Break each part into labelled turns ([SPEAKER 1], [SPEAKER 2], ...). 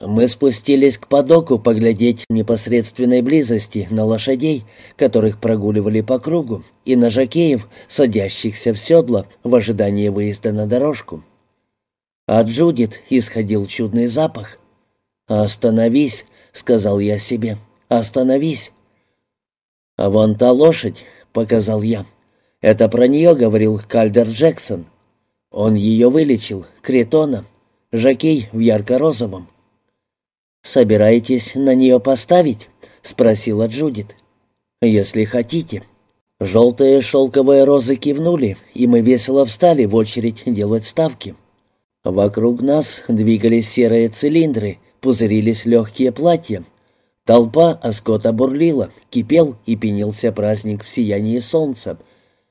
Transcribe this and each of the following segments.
[SPEAKER 1] Мы спустились к подоку поглядеть в непосредственной близости на лошадей, которых прогуливали по кругу, и на жакеев, садящихся в седло в ожидании выезда на дорожку. От Джудит исходил чудный запах. «Остановись», — сказал я себе, — «остановись». «А вон та лошадь», — показал я. «Это про нее говорил Кальдер Джексон. Он ее вылечил, Критона, жакей в ярко-розовом». «Собираетесь на нее поставить?» — спросила Джудит. «Если хотите». Желтые шелковые розы кивнули, и мы весело встали в очередь делать ставки. Вокруг нас двигались серые цилиндры, пузырились легкие платья. Толпа оскота бурлила, кипел и пенился праздник в сиянии солнца.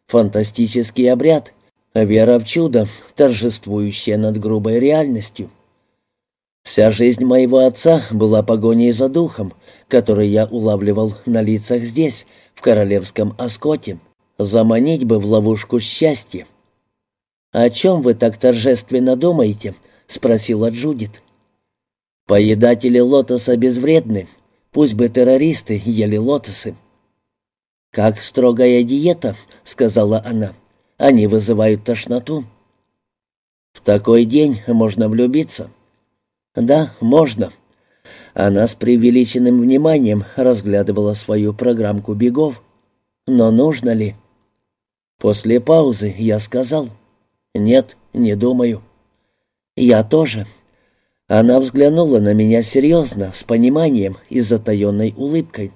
[SPEAKER 1] Фантастический обряд, вера в чудо, торжествующая над грубой реальностью. Вся жизнь моего отца была погоней за духом, который я улавливал на лицах здесь, в королевском оскоте. Заманить бы в ловушку счастья. «О чем вы так торжественно думаете?» — спросила Джудит. «Поедатели лотоса безвредны. Пусть бы террористы ели лотосы». «Как строгая диета», — сказала она. «Они вызывают тошноту». «В такой день можно влюбиться». «Да, можно». Она с преувеличенным вниманием разглядывала свою программку бегов. «Но нужно ли?» После паузы я сказал. «Нет, не думаю». «Я тоже». Она взглянула на меня серьезно, с пониманием и затаенной улыбкой.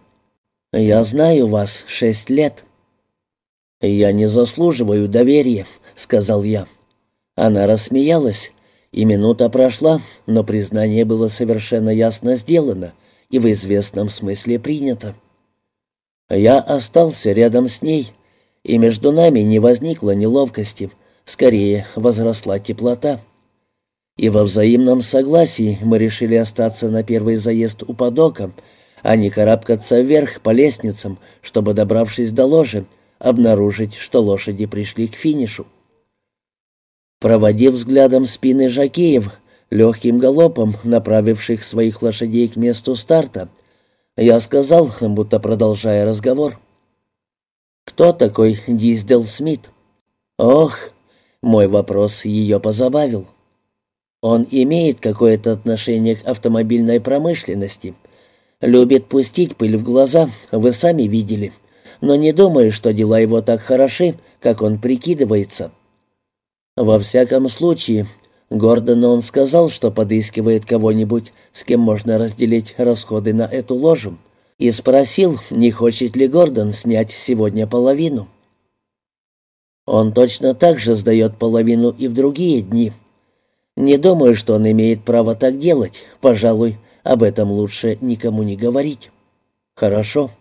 [SPEAKER 1] «Я знаю вас шесть лет». «Я не заслуживаю доверия», — сказал я. Она рассмеялась, и минута прошла, но признание было совершенно ясно сделано и в известном смысле принято. Я остался рядом с ней, и между нами не возникло неловкости, скорее возросла теплота. И во взаимном согласии мы решили остаться на первый заезд у подока, а не карабкаться вверх по лестницам, чтобы, добравшись до ложи, обнаружить, что лошади пришли к финишу. Проводив взглядом спины жакеев, легким галопом направивших своих лошадей к месту старта, я сказал, будто продолжая разговор. «Кто такой Диздел Смит?» «Ох!» — мой вопрос ее позабавил. «Он имеет какое-то отношение к автомобильной промышленности. Любит пустить пыль в глаза, вы сами видели. Но не думаю, что дела его так хороши, как он прикидывается». Во всяком случае, Гордону он сказал, что подыскивает кого-нибудь, с кем можно разделить расходы на эту ложу, и спросил, не хочет ли Гордон снять сегодня половину. Он точно так же сдает половину и в другие дни. Не думаю, что он имеет право так делать. Пожалуй, об этом лучше никому не говорить. Хорошо.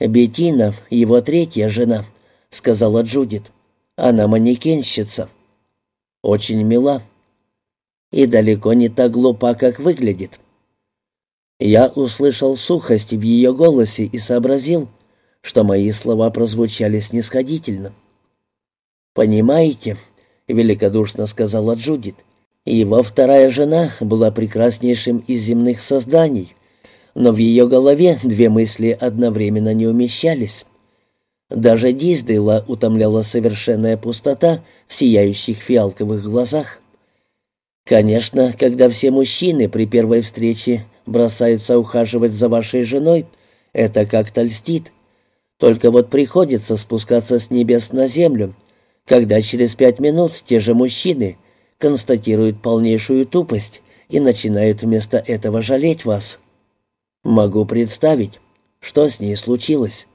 [SPEAKER 1] Бетина, его третья жена, сказала Джудит. Она манекенщица. Очень мила. И далеко не так глупа, как выглядит. Я услышал сухость в ее голосе и сообразил, что мои слова прозвучали снисходительно. «Понимаете», — великодушно сказала Джудит, — «его вторая жена была прекраснейшим из земных созданий, но в ее голове две мысли одновременно не умещались. Даже Диздейла утомляла совершенная пустота в сияющих фиалковых глазах. Конечно, когда все мужчины при первой встрече бросаются ухаживать за вашей женой, это как-то льстит. Только вот приходится спускаться с небес на землю, когда через пять минут те же мужчины констатируют полнейшую тупость и начинают вместо этого жалеть вас. Могу представить, что с ней случилось.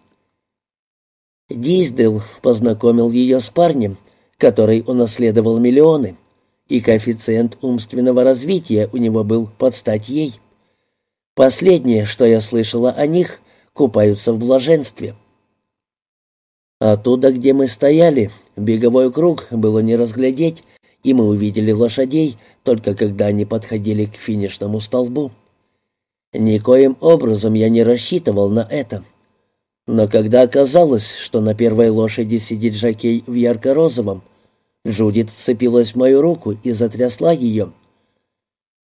[SPEAKER 1] Диздел познакомил ее с парнем, который унаследовал миллионы, и коэффициент умственного развития у него был под стать ей. Последнее, что я слышала о них, купаются в блаженстве. Оттуда, где мы стояли, беговой круг было не разглядеть, и мы увидели лошадей, только когда они подходили к финишному столбу. Никоим образом я не рассчитывал на это. Но когда оказалось, что на первой лошади сидит жакей в ярко-розовом, Джудит вцепилась в мою руку и затрясла ее.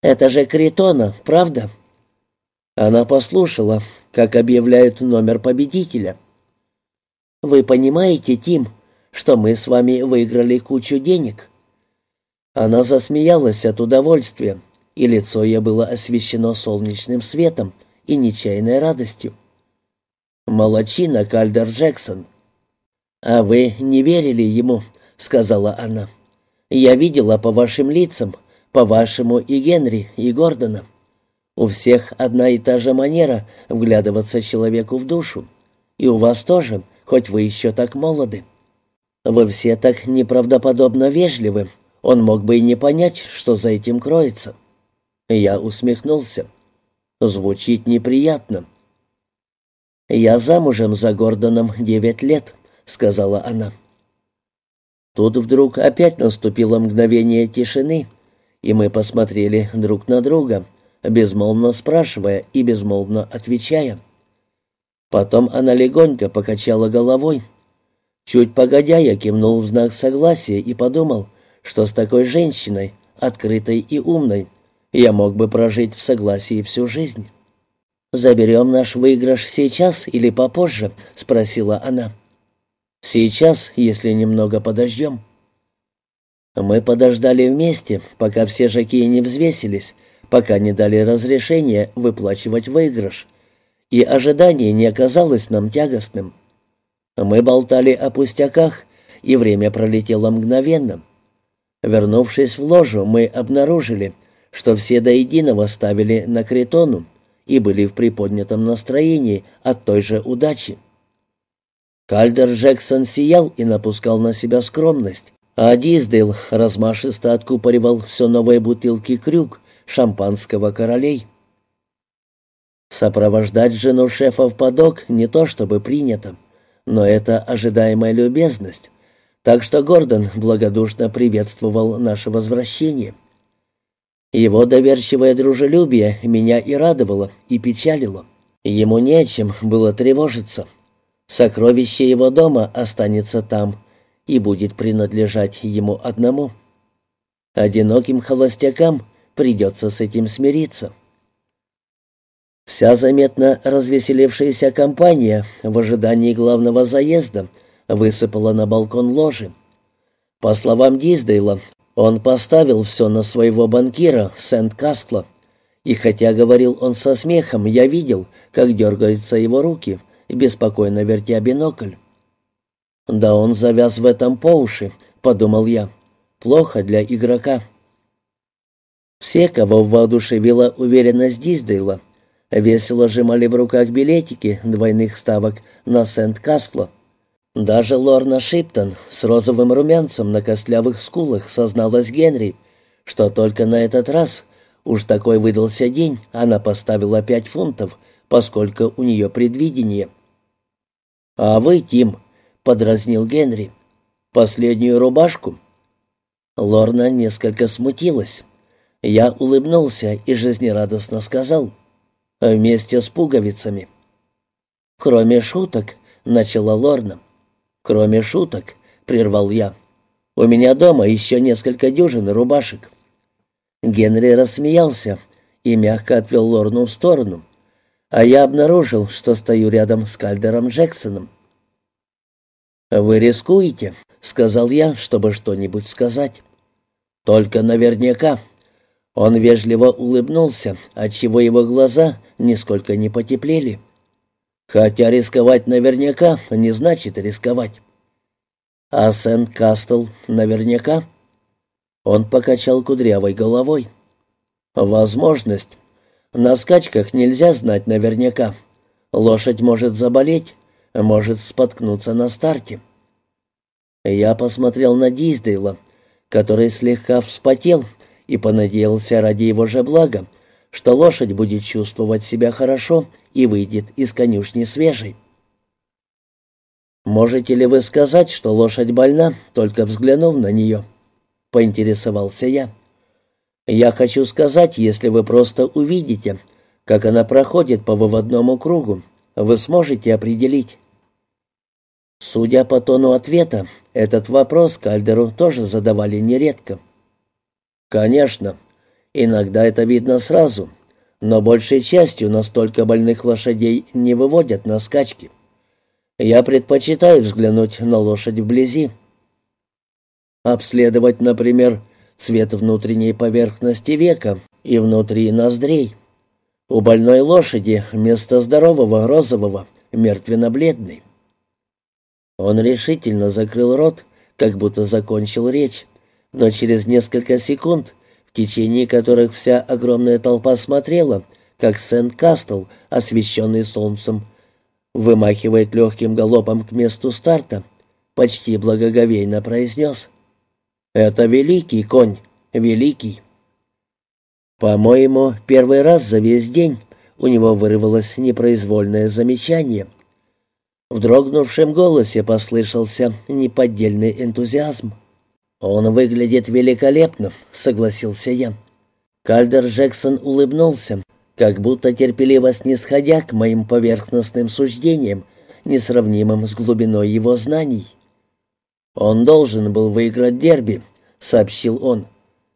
[SPEAKER 1] Это же Критона, правда?» Она послушала, как объявляют номер победителя. «Вы понимаете, Тим, что мы с вами выиграли кучу денег?» Она засмеялась от удовольствия, и лицо ее было освещено солнечным светом и нечаянной радостью. «Молодчина, Кальдер Джексон!» «А вы не верили ему», — сказала она. «Я видела по вашим лицам, по-вашему и Генри, и Гордона. У всех одна и та же манера вглядываться человеку в душу. И у вас тоже, хоть вы еще так молоды. Вы все так неправдоподобно вежливы. Он мог бы и не понять, что за этим кроется». Я усмехнулся. «Звучит неприятно». «Я замужем за Гордоном девять лет», — сказала она. Тут вдруг опять наступило мгновение тишины, и мы посмотрели друг на друга, безмолвно спрашивая и безмолвно отвечая. Потом она легонько покачала головой. Чуть погодя, я кивнул в знак согласия и подумал, что с такой женщиной, открытой и умной, я мог бы прожить в согласии всю жизнь. «Заберем наш выигрыш сейчас или попозже?» — спросила она. «Сейчас, если немного подождем». Мы подождали вместе, пока все жаки не взвесились, пока не дали разрешения выплачивать выигрыш, и ожидание не оказалось нам тягостным. Мы болтали о пустяках, и время пролетело мгновенно. Вернувшись в ложу, мы обнаружили, что все до единого ставили на критону и были в приподнятом настроении от той же удачи. Кальдер Джексон сиял и напускал на себя скромность, а Диздейл размашисто откупоривал все новые бутылки крюк шампанского королей. Сопровождать жену шефа в подок не то чтобы принято, но это ожидаемая любезность, так что Гордон благодушно приветствовал наше возвращение. Его доверчивое дружелюбие меня и радовало, и печалило. Ему нечем было тревожиться. Сокровище его дома останется там, и будет принадлежать ему одному. Одиноким холостякам придется с этим смириться. Вся заметно развеселившаяся компания в ожидании главного заезда высыпала на балкон ложи. По словам Диздейла, он поставил все на своего банкира Сент-Кастла, и хотя говорил он со смехом, я видел, как дергаются его руки, беспокойно вертя бинокль. «Да он завяз в этом по уши», — подумал я. «Плохо для игрока». Все, кого воодушевила уверенность Диздейла, весело сжимали в руках билетики двойных ставок на Сент-Кастло. Даже Лорна Шиптон с розовым румянцем на костлявых скулах созналась Генри, что только на этот раз, уж такой выдался день, она поставила пять фунтов, поскольку у нее предвидение. «А вы, Тим», — подразнил Генри. «Последнюю рубашку?» Лорна несколько смутилась. Я улыбнулся и жизнерадостно сказал. «Вместе с пуговицами». «Кроме шуток», — начала Лорна. «Кроме шуток», — прервал я. «У меня дома еще несколько дюжин рубашек». Генри рассмеялся и мягко отвел Лорну в сторону, а я обнаружил, что стою рядом с Кальдером Джексоном. «Вы рискуете», — сказал я, чтобы что-нибудь сказать. «Только наверняка». Он вежливо улыбнулся, отчего его глаза нисколько не потеплели. «Хотя рисковать наверняка не значит рисковать». «А Сент-Кастл наверняка?» Он покачал кудрявой головой. «Возможность. На скачках нельзя знать наверняка. Лошадь может заболеть, может споткнуться на старте. Я посмотрел на Диздейла, который слегка вспотел и понадеялся ради его же блага, что лошадь будет чувствовать себя хорошо и выйдет из конюшни свежей. «Можете ли вы сказать, что лошадь больна, только взглянув на нее?» — поинтересовался я. «Я хочу сказать, если вы просто увидите, как она проходит по выводному кругу, вы сможете определить. Судя по тону ответа, этот вопрос Кальдеру тоже задавали нередко. «Конечно. Иногда это видно сразу, но большей частью настолько больных лошадей не выводят на скачки. Я предпочитаю взглянуть на лошадь вблизи. Обследовать, например, цвет внутренней поверхности века и внутри ноздрей. У больной лошади вместо здорового розового мертвенно-бледный. Он решительно закрыл рот, как будто закончил речь, но через несколько секунд, в течение которых вся огромная толпа смотрела, как Сент-Кастл, освещенный солнцем, вымахивает легким галопом к месту старта, почти благоговейно произнес «Это великий конь, великий». По-моему, первый раз за весь день у него вырвалось непроизвольное замечание. В дрогнувшем голосе послышался неподдельный энтузиазм. «Он выглядит великолепно», — согласился я. Кальдер Джексон улыбнулся, как будто терпеливо снисходя к моим поверхностным суждениям, несравнимым с глубиной его знаний. «Он должен был выиграть дерби», — сообщил он.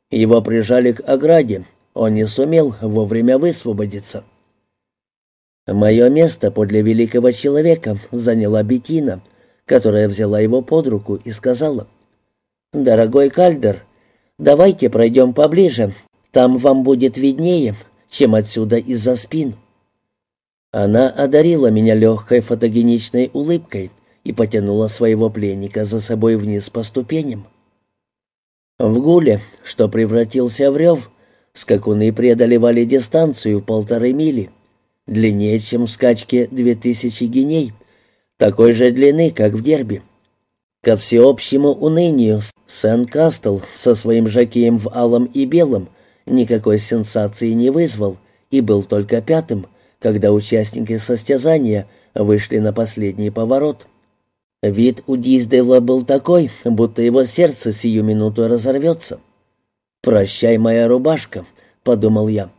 [SPEAKER 1] «Его прижали к ограде, он не сумел вовремя высвободиться. Мое место подле великого человека заняла Бетина, которая взяла его под руку и сказала, «Дорогой Кальдер, давайте пройдем поближе, там вам будет виднее, чем отсюда из-за спин». Она одарила меня легкой фотогеничной улыбкой и потянула своего пленника за собой вниз по ступеням. В гуле, что превратился в рев, Скакуны преодолевали дистанцию полторы мили, длиннее, чем в скачке две тысячи геней, такой же длины, как в дерби. Ко всеобщему унынию Сен-Кастл со своим жакеем в алом и белом никакой сенсации не вызвал и был только пятым, когда участники состязания вышли на последний поворот. Вид у Диздейла был такой, будто его сердце сию минуту разорвется. «Прощай, моя рубашка», — подумал я.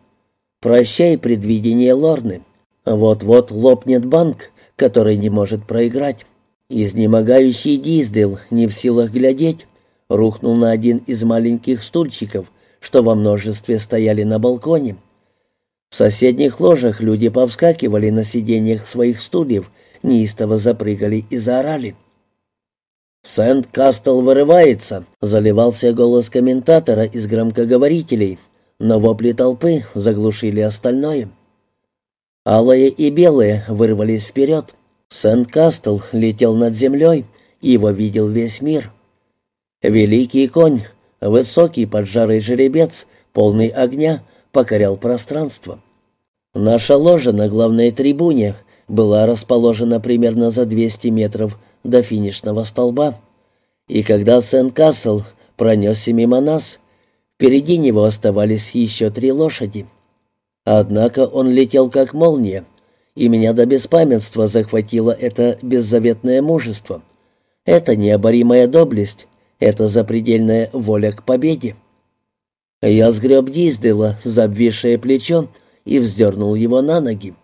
[SPEAKER 1] «Прощай, предвидение Лорны. Вот-вот лопнет банк, который не может проиграть». Изнемогающий Диздел, не в силах глядеть, рухнул на один из маленьких стульчиков, что во множестве стояли на балконе. В соседних ложах люди повскакивали на сиденьях своих стульев, неистово запрыгали и заорали. «Сент-Кастл вырывается!» — заливался голос комментатора из громкоговорителей, но вопли толпы заглушили остальное. Алые и белые вырвались вперед. Сент-Кастл летел над землей, и его видел весь мир. Великий конь, высокий поджарый жеребец, полный огня, покорял пространство. Наша ложа на главной трибуне была расположена примерно за 200 метров до финишного столба. И когда Сент-Кассел пронесся мимо нас, впереди него оставались еще три лошади. Однако он летел как молния, и меня до беспамятства захватило это беззаветное мужество. Это необоримая доблесть, это запредельная воля к победе. Я сгреб Диздела за обвисшее плечо и вздернул его на ноги.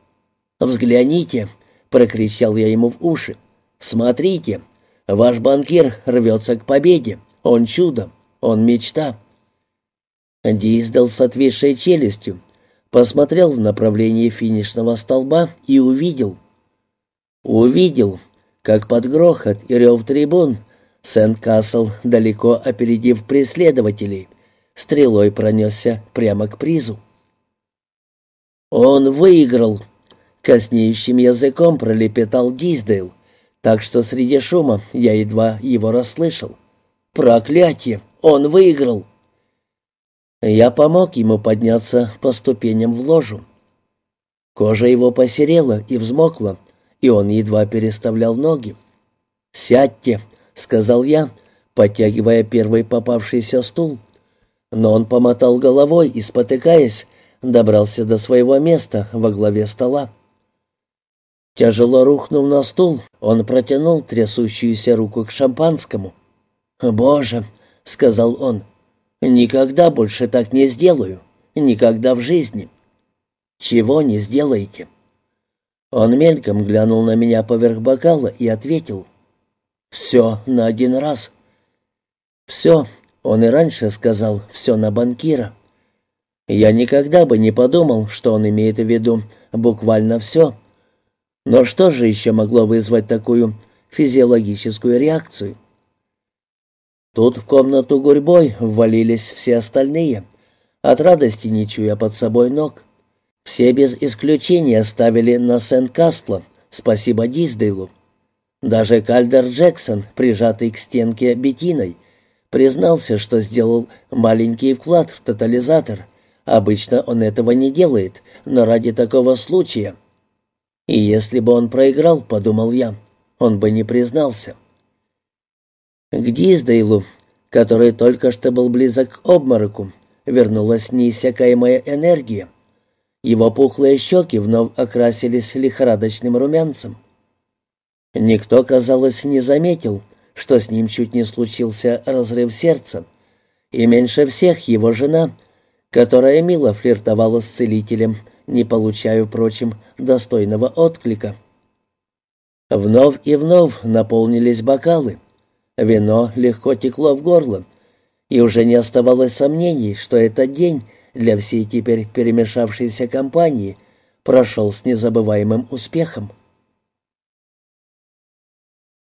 [SPEAKER 1] «Взгляните!» — прокричал я ему в уши. «Смотрите, ваш банкир рвется к победе. Он чудо, он мечта». Диздал с отвисшей челюстью, посмотрел в направлении финишного столба и увидел. Увидел, как под грохот и рев трибун Сент-Касл, далеко опередив преследователей, стрелой пронесся прямо к призу. «Он выиграл!» — коснеющим языком пролепетал Диздейл так что среди шума я едва его расслышал. «Проклятие! Он выиграл!» Я помог ему подняться по ступеням в ложу. Кожа его посерела и взмокла, и он едва переставлял ноги. «Сядьте», — сказал я, подтягивая первый попавшийся стул. Но он помотал головой и, спотыкаясь, добрался до своего места во главе стола. Тяжело рухнув на стул, он протянул трясущуюся руку к шампанскому. «Боже!» — сказал он. «Никогда больше так не сделаю. Никогда в жизни. Чего не сделаете?» Он мельком глянул на меня поверх бокала и ответил. «Все на один раз». «Все», — он и раньше сказал, — «все на банкира». Я никогда бы не подумал, что он имеет в виду буквально все. Но что же еще могло вызвать такую физиологическую реакцию? Тут в комнату гурьбой ввалились все остальные, от радости не чуя под собой ног. Все без исключения ставили на Сент-Кастла, спасибо Диздейлу. Даже Кальдер Джексон, прижатый к стенке бетиной, признался, что сделал маленький вклад в тотализатор. Обычно он этого не делает, но ради такого случая. И если бы он проиграл, подумал я, он бы не признался. К Диздейлу, который только что был близок к обмороку, вернулась неиссякаемая энергия. Его пухлые щеки вновь окрасились лихорадочным румянцем. Никто, казалось, не заметил, что с ним чуть не случился разрыв сердца, и меньше всех его жена, которая мило флиртовала с целителем, не получая, впрочем, достойного отклика. Вновь и вновь наполнились бокалы. Вино легко текло в горло, и уже не оставалось сомнений, что этот день для всей теперь перемешавшейся компании прошел с незабываемым успехом.